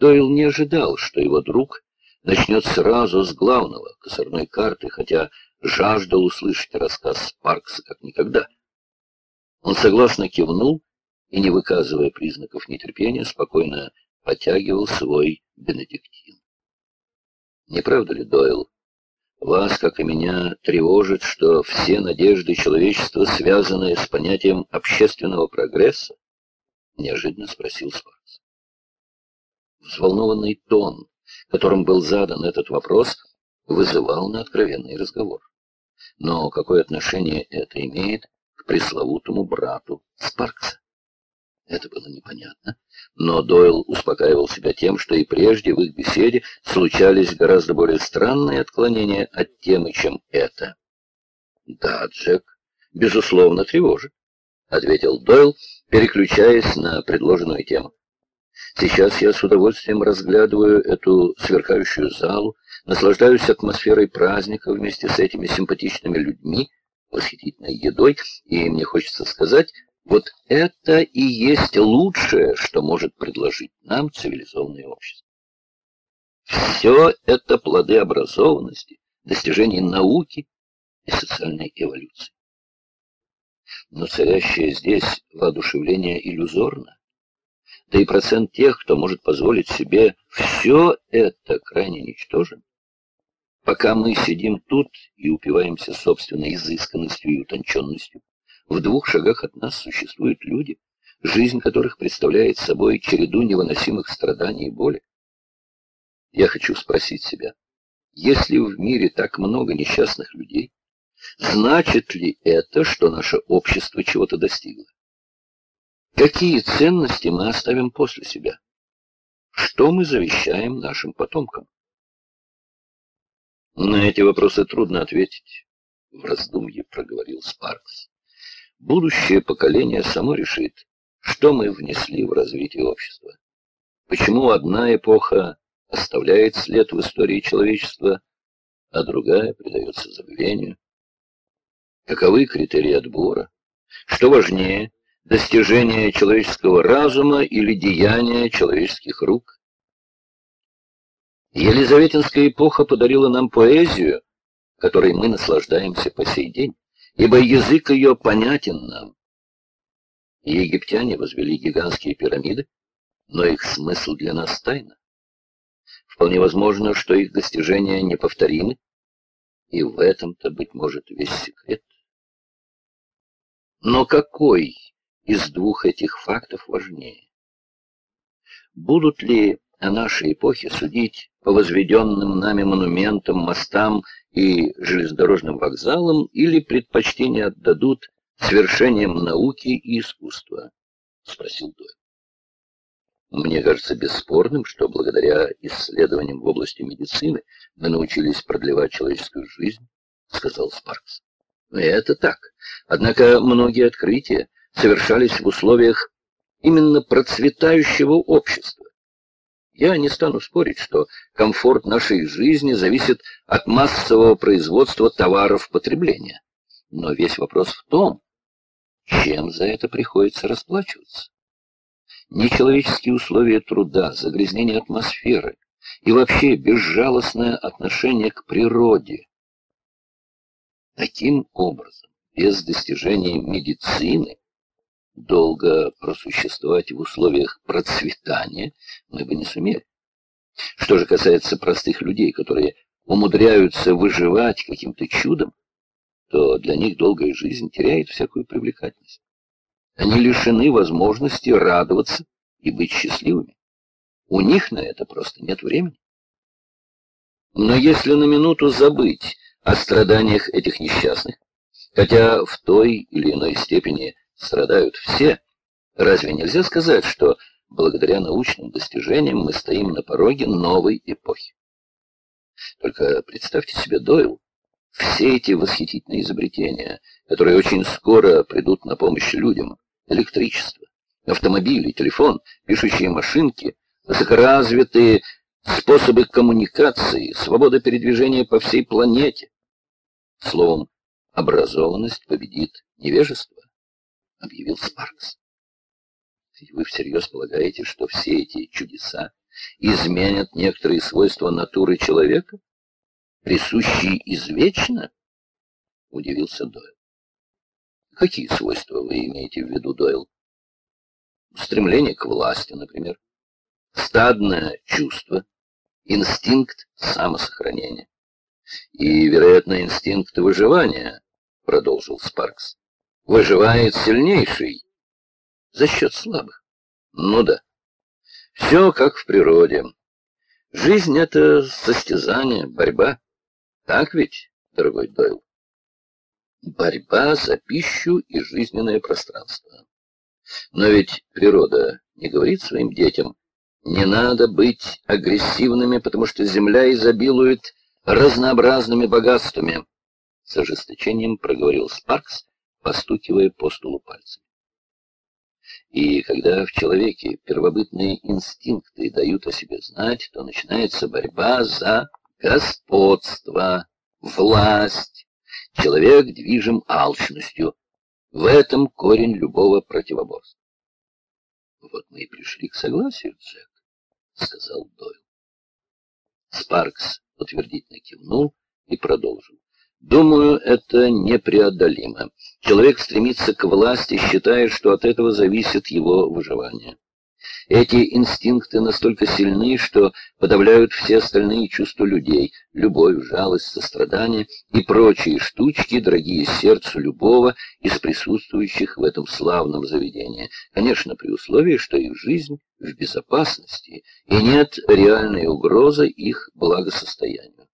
Дойл не ожидал, что его друг начнет сразу с главного, козырной карты, хотя жаждал услышать рассказ Спаркса как никогда. Он согласно кивнул и, не выказывая признаков нетерпения, спокойно потягивал свой бенедиктин. Не правда ли, Дойл? Вас, как и меня, тревожит, что все надежды человечества, связанные с понятием общественного прогресса? Неожиданно спросил Спаркс. Взволнованный тон, которым был задан этот вопрос, вызывал на откровенный разговор. Но какое отношение это имеет к пресловутому брату Спаркса? Это было непонятно, но Дойл успокаивал себя тем, что и прежде в их беседе случались гораздо более странные отклонения от темы, чем это. «Да, Джек, безусловно, тревожит», — ответил Дойл, переключаясь на предложенную тему. «Сейчас я с удовольствием разглядываю эту сверкающую залу, наслаждаюсь атмосферой праздника вместе с этими симпатичными людьми, восхитительной едой, и мне хочется сказать, вот это и есть лучшее, что может предложить нам цивилизованное общество. Все это плоды образованности, достижений науки и социальной эволюции. Но царящее здесь воодушевление иллюзорно. Да и процент тех, кто может позволить себе все это, крайне ничтожен. Пока мы сидим тут и упиваемся собственной изысканностью и утонченностью, в двух шагах от нас существуют люди, жизнь которых представляет собой череду невыносимых страданий и боли. Я хочу спросить себя, если в мире так много несчастных людей, значит ли это, что наше общество чего-то достигло? Какие ценности мы оставим после себя? Что мы завещаем нашим потомкам? На эти вопросы трудно ответить, — в раздумье проговорил Спаркс. Будущее поколение само решит, что мы внесли в развитие общества. Почему одна эпоха оставляет след в истории человечества, а другая предается забвению? Каковы критерии отбора? Что важнее, достижение человеческого разума или деяния человеческих рук? Елизаветинская эпоха подарила нам поэзию, которой мы наслаждаемся по сей день ибо язык ее понятен нам. Египтяне возвели гигантские пирамиды, но их смысл для нас тайна. Вполне возможно, что их достижения неповторимы, и в этом-то, быть может, весь секрет. Но какой из двух этих фактов важнее? Будут ли о нашей эпохе судить по возведенным нами монументам, мостам и железнодорожным вокзалам или предпочтение отдадут свершениям науки и искусства? — спросил Дойл. Мне кажется бесспорным, что благодаря исследованиям в области медицины мы научились продлевать человеческую жизнь, — сказал Спаркс. Это так. Однако многие открытия совершались в условиях именно процветающего общества. Я не стану спорить, что комфорт нашей жизни зависит от массового производства товаров потребления. Но весь вопрос в том, чем за это приходится расплачиваться. Нечеловеческие условия труда, загрязнение атмосферы и вообще безжалостное отношение к природе. Таким образом, без достижений медицины долго просуществовать в условиях процветания мы бы не сумели. Что же касается простых людей, которые умудряются выживать каким-то чудом, то для них долгая жизнь теряет всякую привлекательность. Они лишены возможности радоваться и быть счастливыми. У них на это просто нет времени. Но если на минуту забыть о страданиях этих несчастных, хотя в той или иной степени страдают все, разве нельзя сказать, что благодаря научным достижениям мы стоим на пороге новой эпохи? Только представьте себе Дойл, все эти восхитительные изобретения, которые очень скоро придут на помощь людям, электричество, автомобили, телефон, пишущие машинки, высокоразвитые способы коммуникации, свобода передвижения по всей планете. Словом, образованность победит невежество объявил Спаркс. Вы всерьез полагаете, что все эти чудеса изменят некоторые свойства натуры человека, присущие извечно? — удивился Дойл. Какие свойства вы имеете в виду, Дойл? Стремление к власти, например. Стадное чувство, инстинкт самосохранения. И, вероятно, инстинкт выживания, продолжил Спаркс. Выживает сильнейший за счет слабых. Ну да. Все как в природе. Жизнь — это состязание, борьба. Так ведь, дорогой Дойл? Борьба за пищу и жизненное пространство. Но ведь природа не говорит своим детям, не надо быть агрессивными, потому что земля изобилует разнообразными богатствами. С ожесточением проговорил Спаркс, постукивая по столу пальцами. И когда в человеке первобытные инстинкты дают о себе знать, то начинается борьба за господство, власть. Человек движим алчностью. В этом корень любого противоборства. Вот мы и пришли к согласию, Джек, — сказал Дойл. Спаркс утвердительно кивнул и продолжил. Думаю, это непреодолимо. Человек стремится к власти, считая, что от этого зависит его выживание. Эти инстинкты настолько сильны, что подавляют все остальные чувства людей — любовь, жалость, сострадание и прочие штучки, дорогие сердцу любого из присутствующих в этом славном заведении. Конечно, при условии, что их жизнь в безопасности и нет реальной угрозы их благосостоянию.